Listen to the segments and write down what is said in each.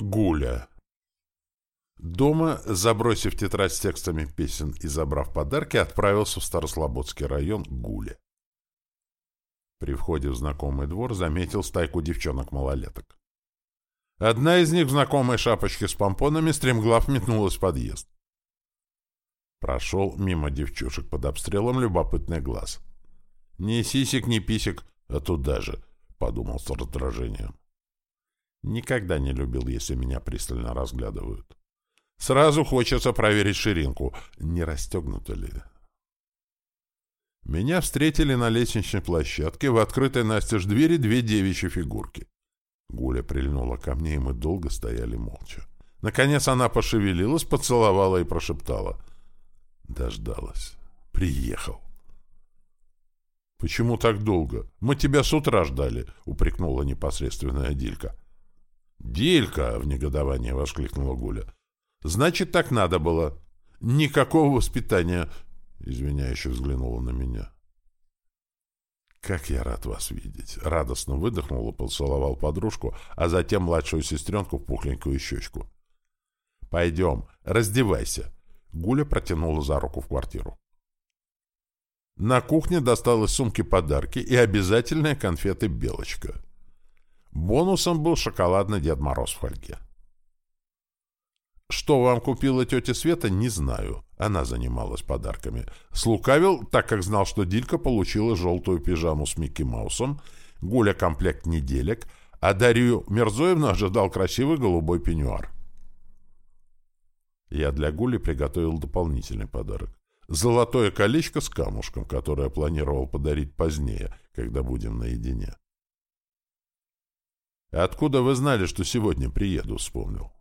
Гуля. Дома, забросив тетрадь с текстами песен и забрав подарки, отправился в Старослободский район Гуля. При входе в знакомый двор заметил стайку девчонок-малолеток. Одна из них в знакомой шапочке с помпонами стремглав метнулась в подъезд. Прошел мимо девчушек под обстрелом любопытный глаз. «Ни сисек, ни писек, а туда же», — подумал с раздражением. Никогда не любил, если меня пристально разглядывают. Сразу хочется проверить ширинку, не расстегнута ли. Меня встретили на лестничной площадке в открытой настежь двери две девичьи фигурки. Гуля прильнула ко мне, и мы долго стояли молча. Наконец она пошевелилась, поцеловала и прошептала. Дождалась. Приехал. «Почему так долго? Мы тебя с утра ждали», — упрекнула непосредственная Дилька. «Дилька!» — в негодовании воскликнула Гуля. «Значит, так надо было. Никакого воспитания!» — извиняюще взглянула на меня. «Как я рад вас видеть!» — радостно выдохнул и поцеловал подружку, а затем младшую сестренку в пухленькую щечку. «Пойдем, раздевайся!» Гуля протянула за руку в квартиру. На кухне достал из сумки подарки и обязательные конфеты «Белочка». Бонусом был шоколадный Дед Мороз в фольге. Что вам купила тетя Света, не знаю. Она занималась подарками. Слукавил, так как знал, что Дилька получила желтую пижаму с Микки Маусом, Гуля комплект неделек, а Дарью Мерзоевну ожидал красивый голубой пеньюар. Я для Гули приготовил дополнительный подарок. Золотое колечко с камушком, которое планировал подарить позднее, когда будем наедине. «Откуда вы знали, что сегодня приеду?» — вспомнил.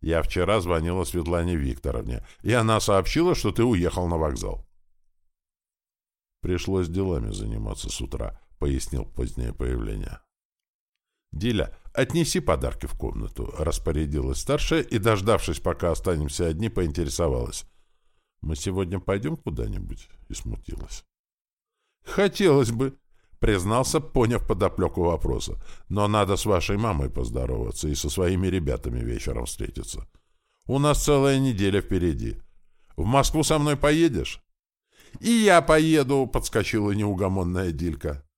«Я вчера звонила Светлане Викторовне, и она сообщила, что ты уехал на вокзал». «Пришлось делами заниматься с утра», — пояснил позднее появление. «Диля, отнеси подарки в комнату», — распорядилась старшая и, дождавшись, пока останемся одни, поинтересовалась. «Мы сегодня пойдем куда-нибудь?» — и смутилась. «Хотелось бы», Признался, поняв подоплеку вопроса. Но надо с вашей мамой поздороваться и со своими ребятами вечером встретиться. У нас целая неделя впереди. В Москву со мной поедешь? И я поеду, подскочила неугомонная Дилька.